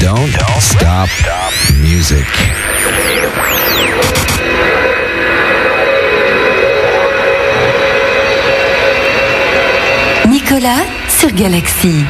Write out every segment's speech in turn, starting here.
Don't, stop music. Nicolas sur Galaxy.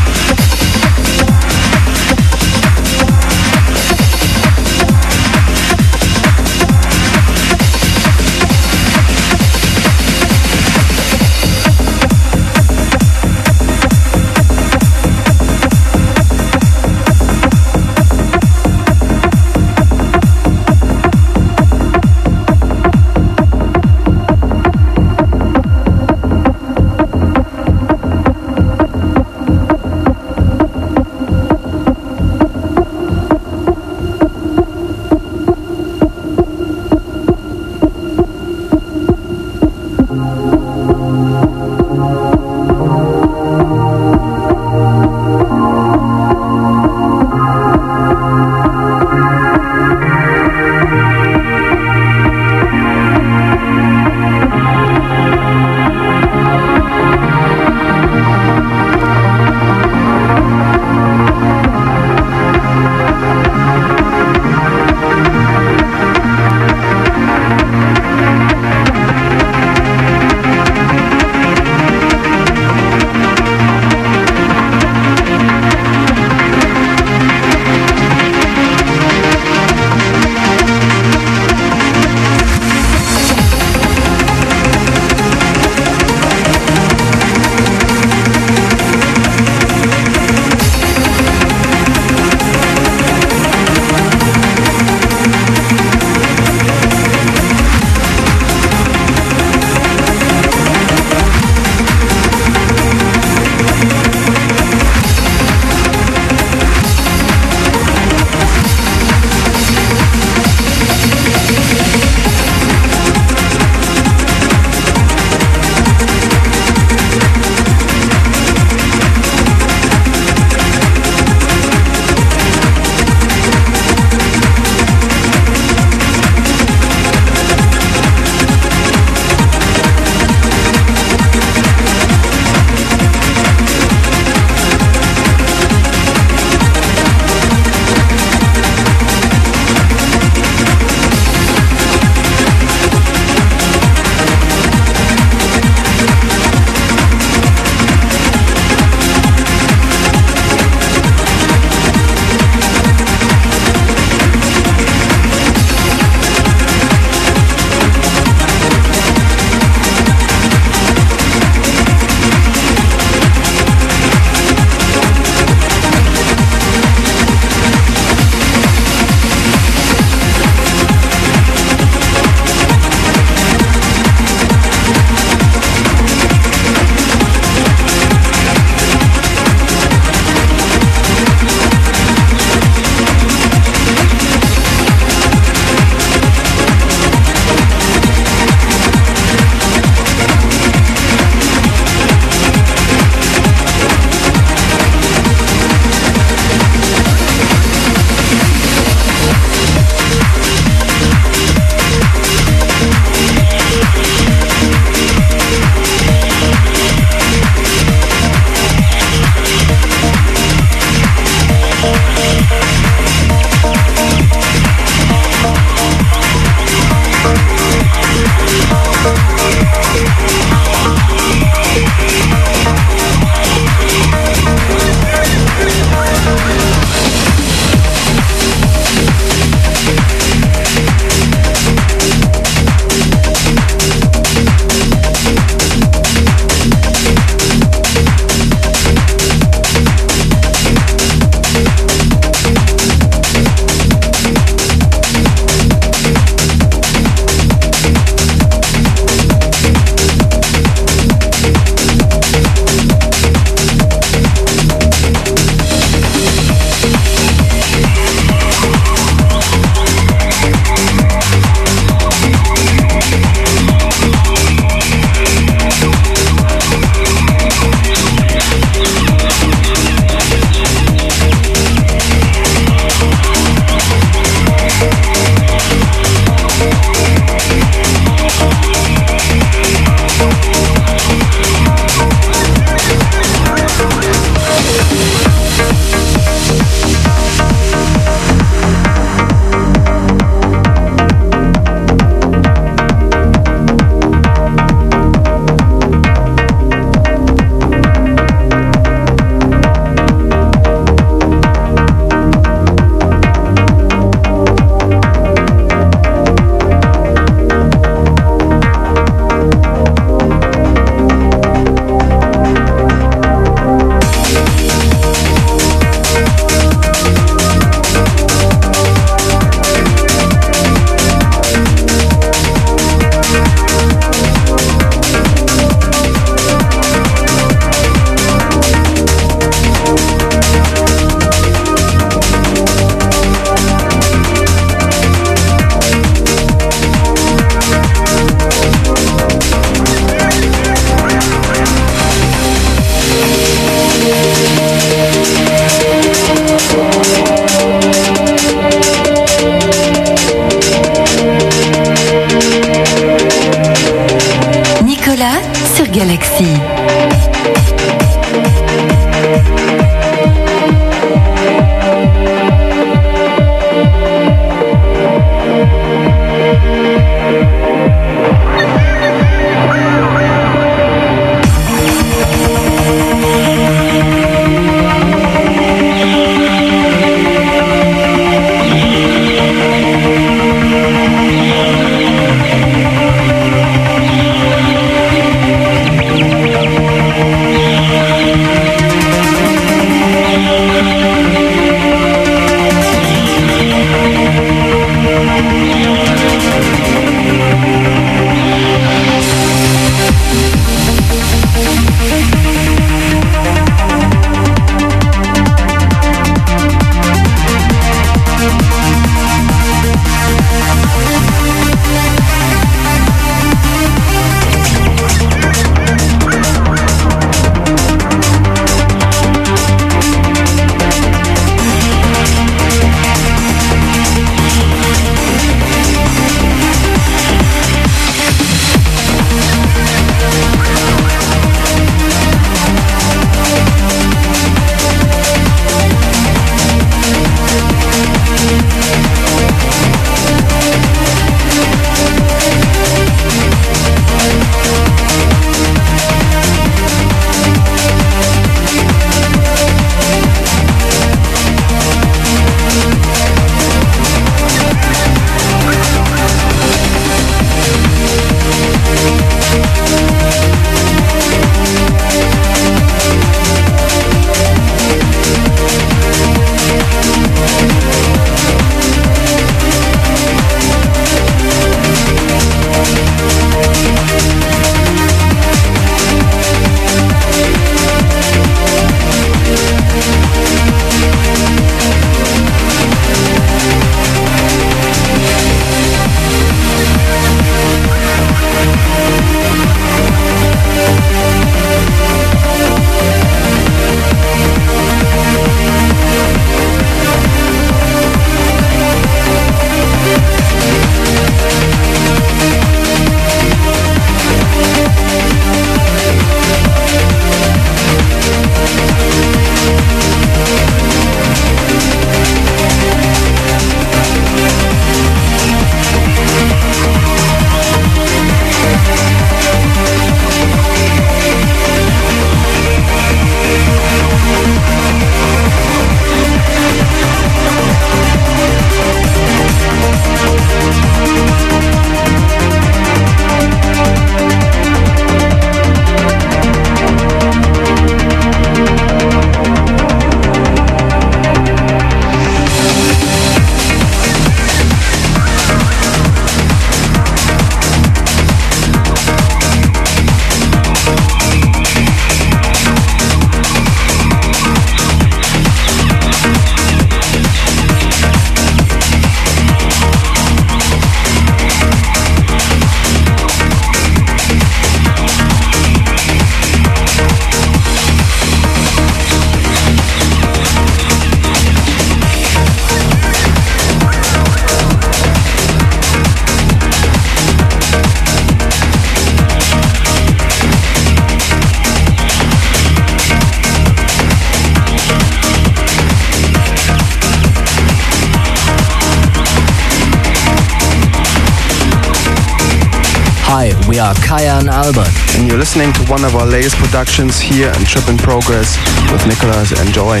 Kaya and Albert. And you're listening to one of our latest productions here in Trip in Progress with Nicholas. Enjoy.